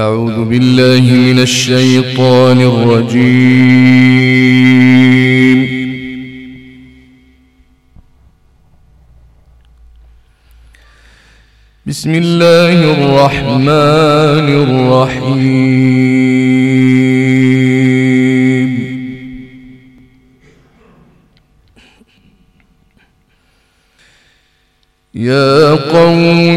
أعوذ بالله من الشيطان الرجيم. بسم الله الرحمن الرحيم. يا قوم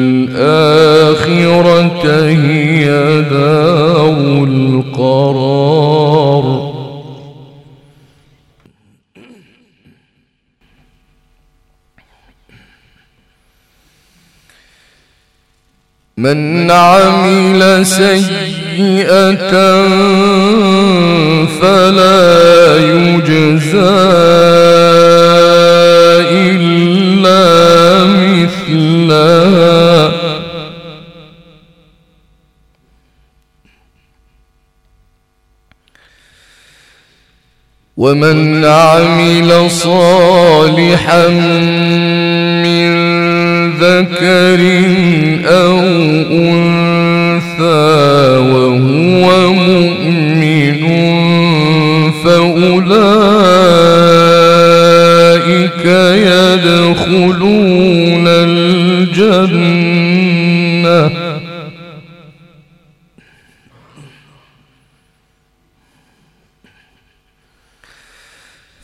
وإن الآخرة هي دار القرار. من عمل سيئة فلا يجزى. ومن عمل صالحا من ذكر أو أنثى وهو مؤمن فأولئك يدخلون الجنة.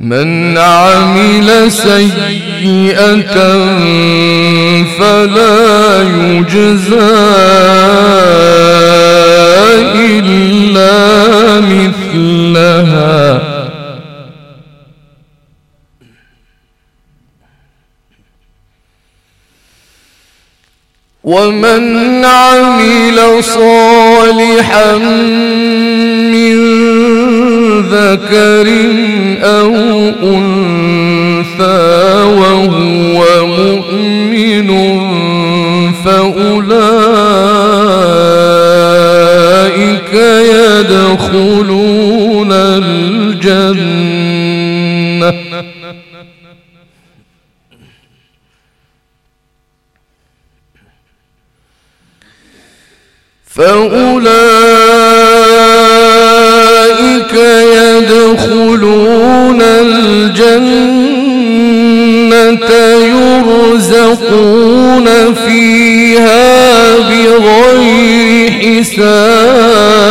من عمل سيئة فلا يجزى إلا مثلها. ومن عمل صالحا ذكر أو أنثى وهو مؤمن فأولئك يدخلون الجنة. فأولئك يرزقون فيها بغير حساب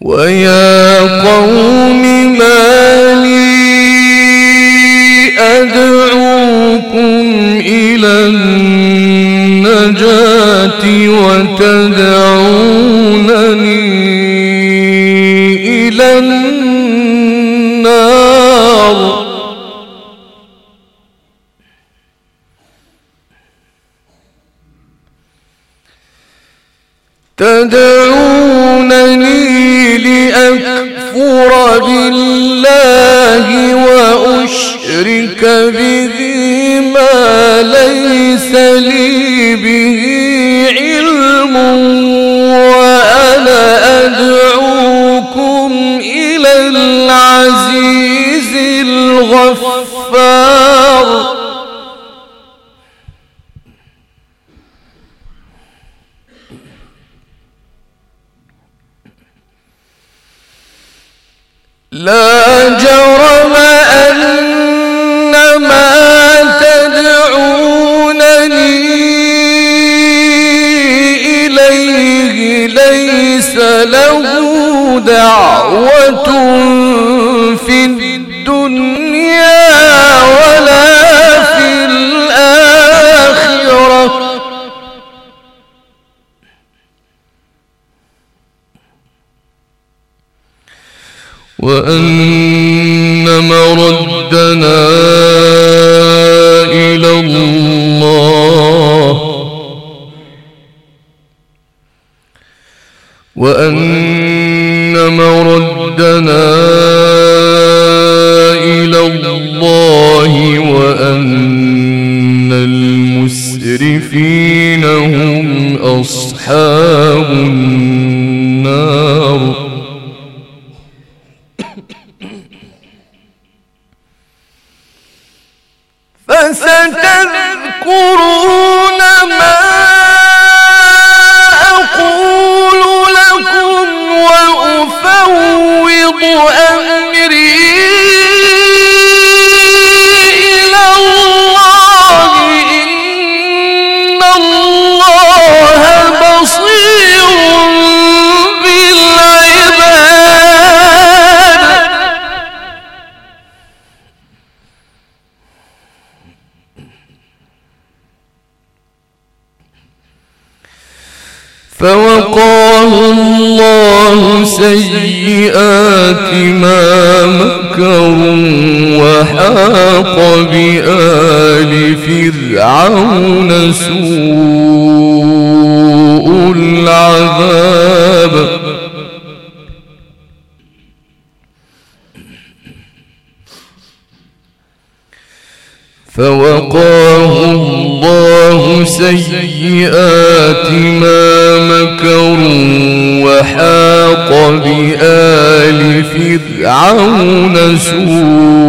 ويا قوم ما وتدعونني إلى النار تدعونني الغفار. لا جرم أن ما تدعونني إليه ليس له دعوة في الدنيا. ولا في الآخرة. وأن مردنا وحاق بآل فرعون سوء العذاب. فوقاه الله سيئات ما مكروا وحاق بآل فرعون سوء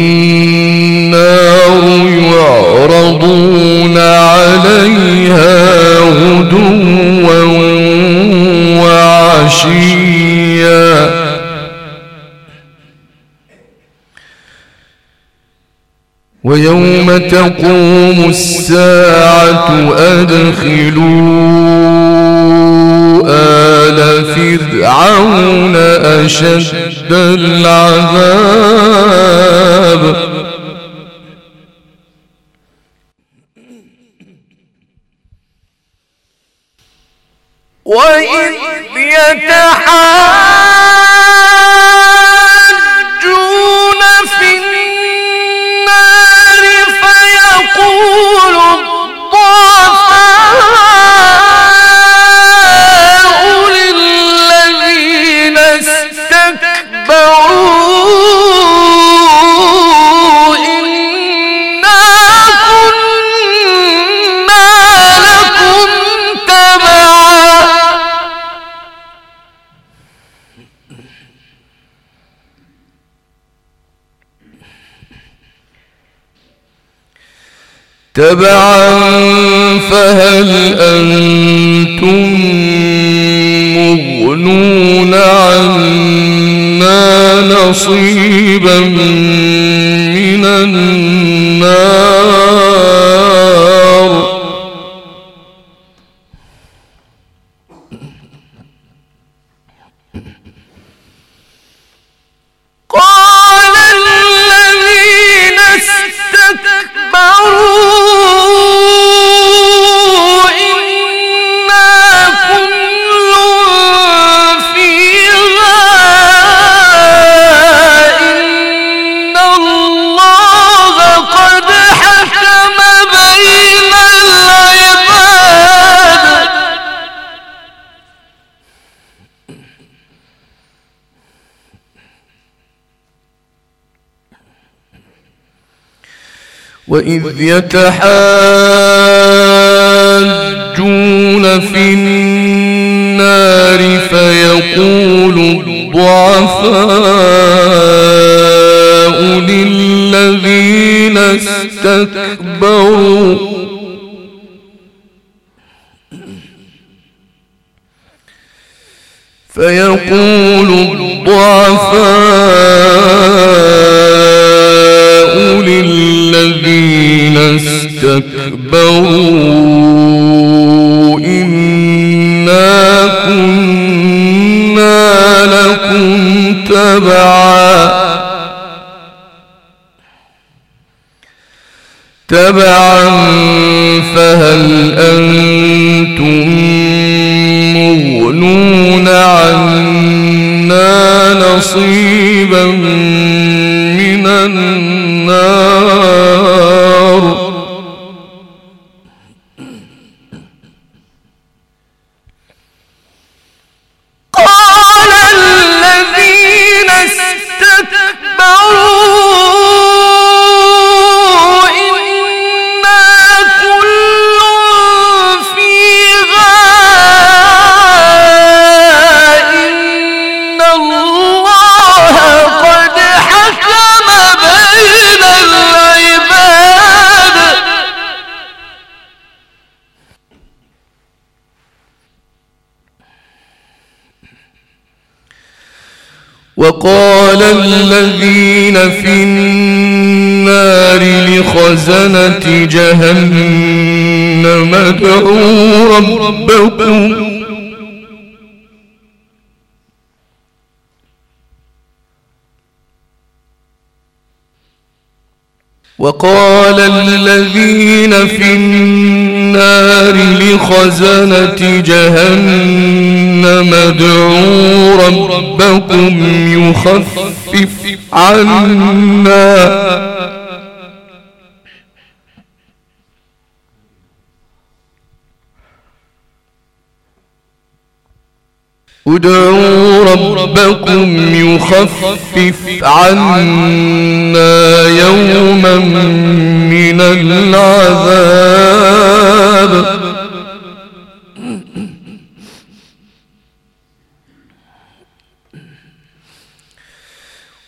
ويوم تقوم الساعة أدخلوا آل فرعون أشد العذاب. وإذ يتحاجون تبعا فهل أنتم مغنون عنا نصيبا يتحاجون في النار فيقول الضعفاء للذين استكبروا فيقول الضعفاء استكبروا إنا كنا لكم تبعا تبعا فهل أنتم مغنون عنا نصيبا الذين في النار لخزنة جهنم ادعوا ربكم. وقال الذين في النار النار لخزنة جهنم. ادعوا ربكم يخفف عنا. ادعوا ربكم يخفف عنا يوما من العذاب.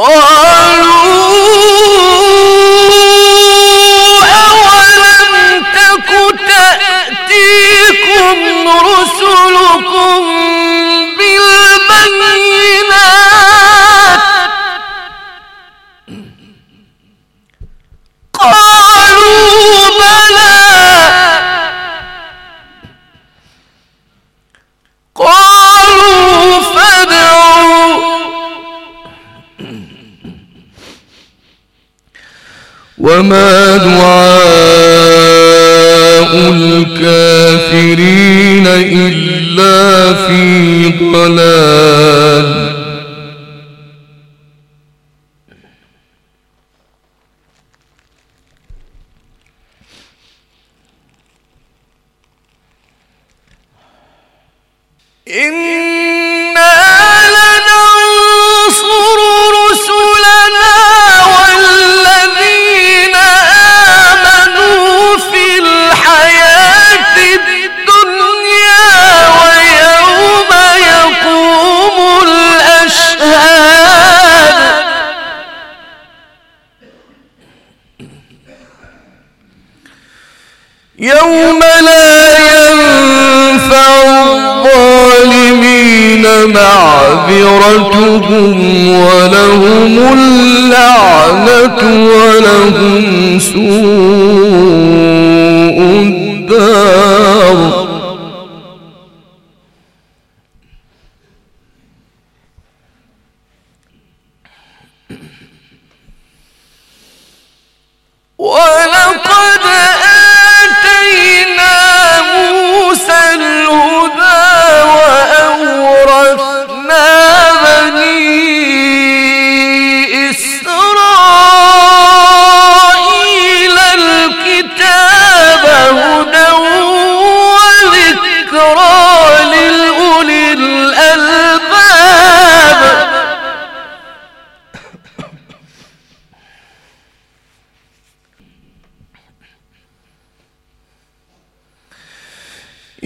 او مغفرتهم ولهم اللعنة ولهم سوء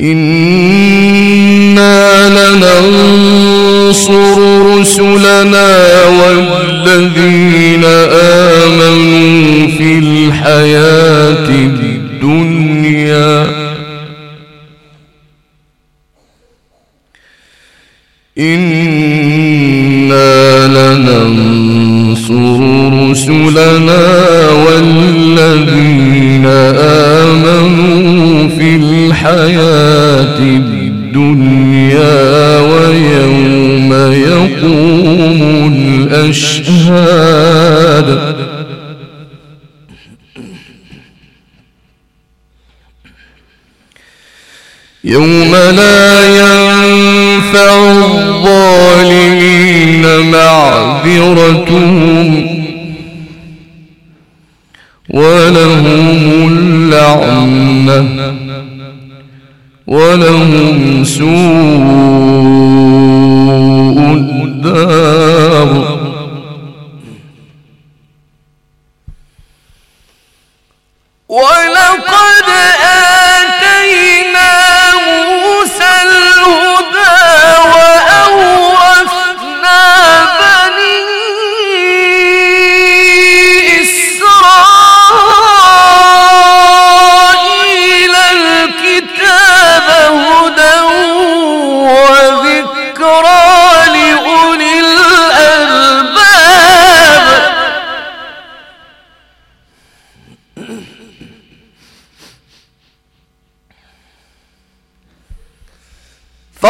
إنا لننصر رسلنا والذين آمنوا في الحياة الدنيا إنا لننصر رسلنا معذرتهم ولهم اللعنة ولهم سوء الدار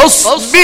فاصبر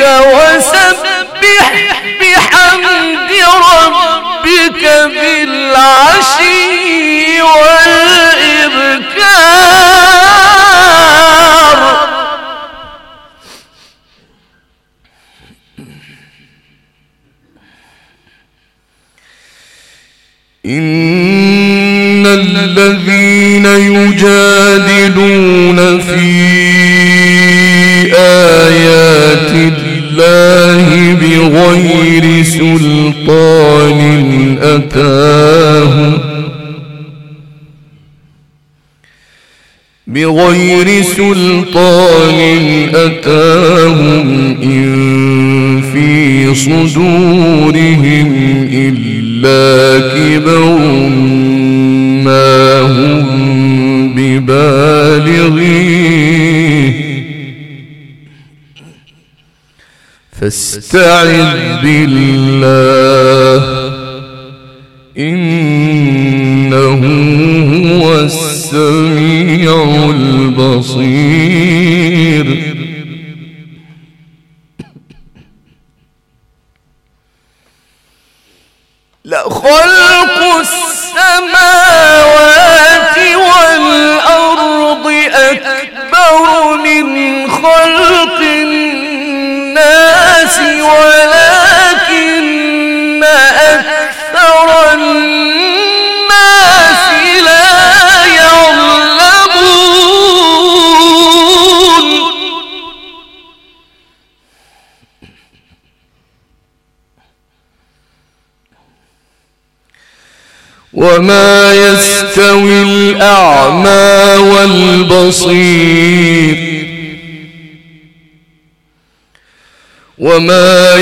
وسبح بحمد ربك بالعشي والعشي بغير سلطان أتاهم إن في صدورهم إلا كبر ما هم ببالغيه. فاستعذ بالله إنه هو السميع البصير.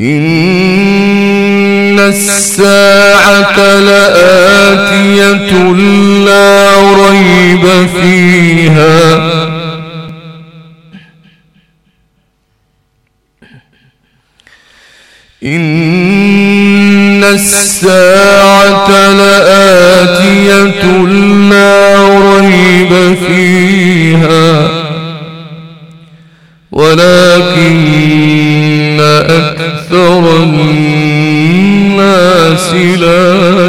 إن الساعة لآتية لا ريب فيها لا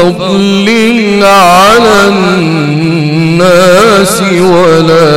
فضل على الناس ولا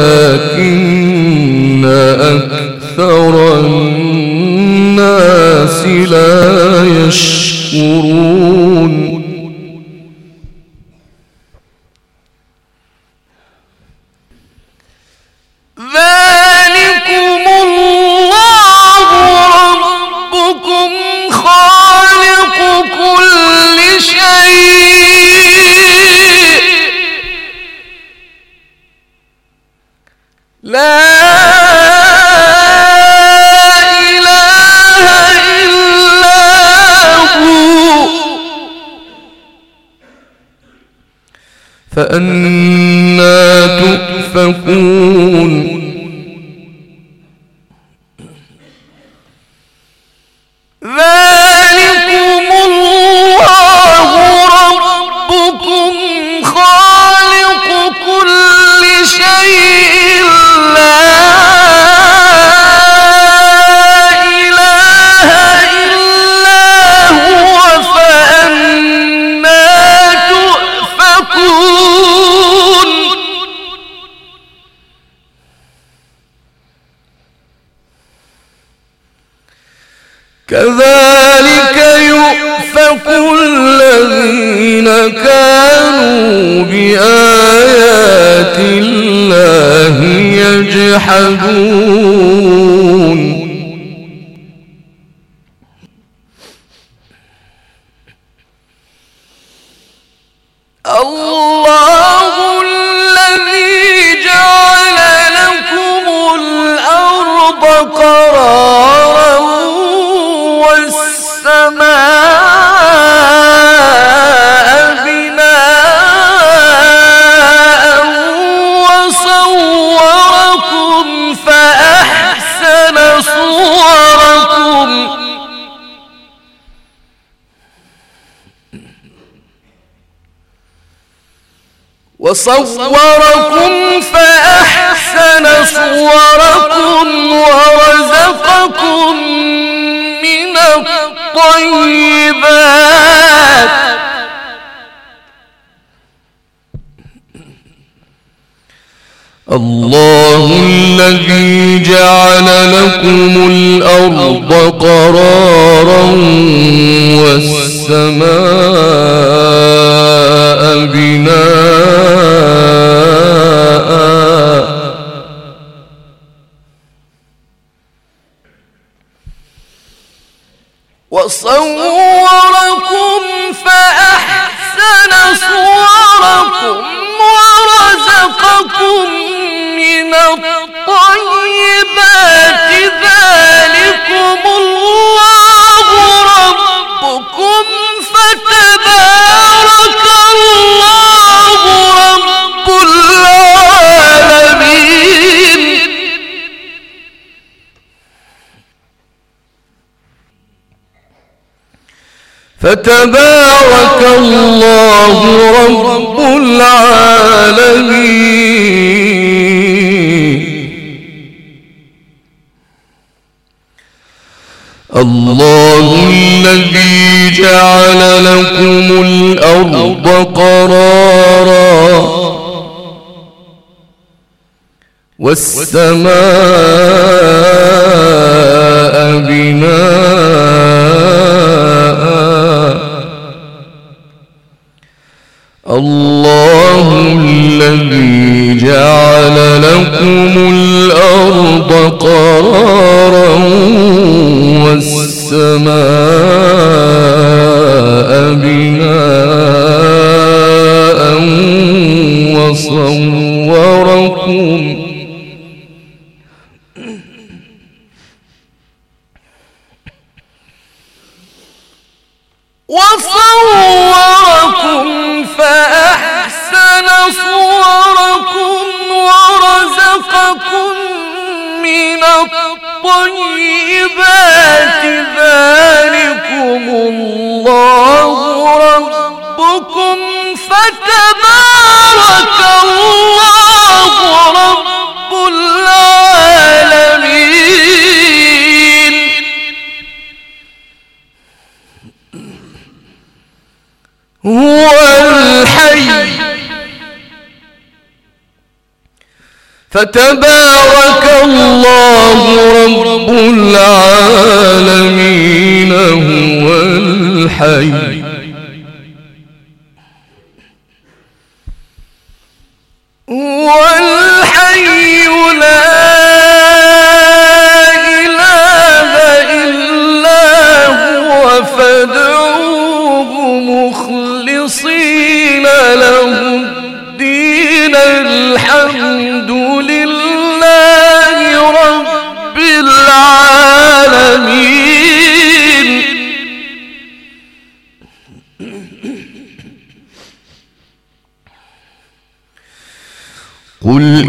يجحدون وصوركم فأحسن صوركم ورزقكم من الطيبات. الله الذي جعل لكم الأرض قرارا والسماء بناء فتبارك الله رب العالمين. الله الذي جعل لكم الأرض قرارا والسماء بناء الطيبات ذلكم الله ربكم فتبارك الله فتبارك الله رب العالمين هو الحي.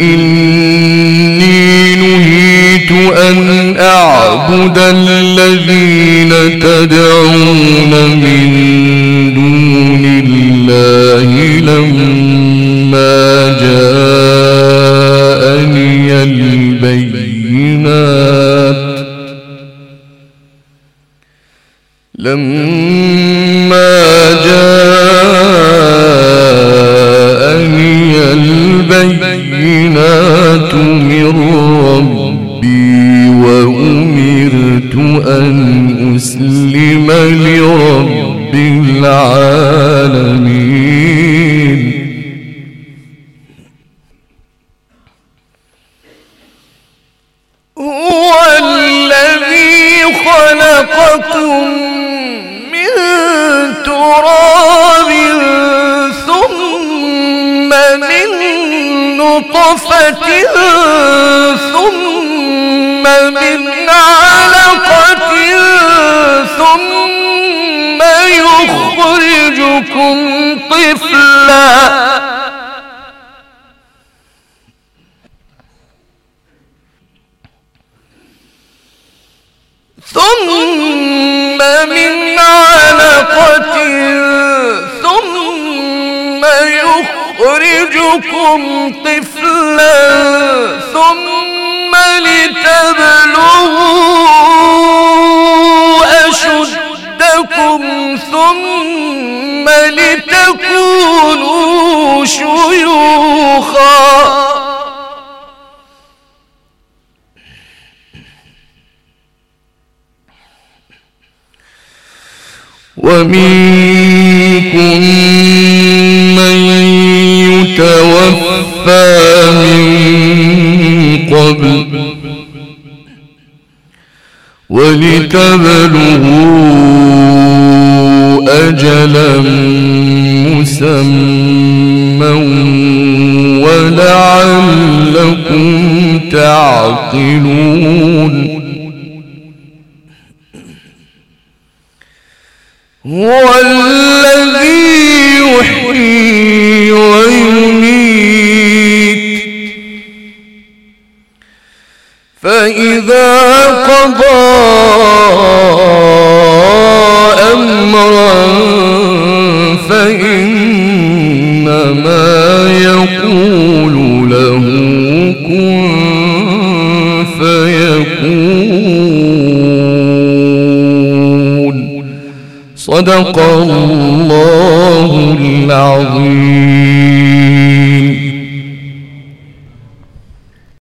إني نهيت أن أعبد الذين نطفة ثم من علقة ثم يخرجكم طفلاً. شيوخا ومنكم من يتوفى من قبل ولتبلغوا أجلا مسمى تعقلون. هو الذي يحيي ويميت. فإذا قضى أمرا فإنما يقول صدق الله العظيم.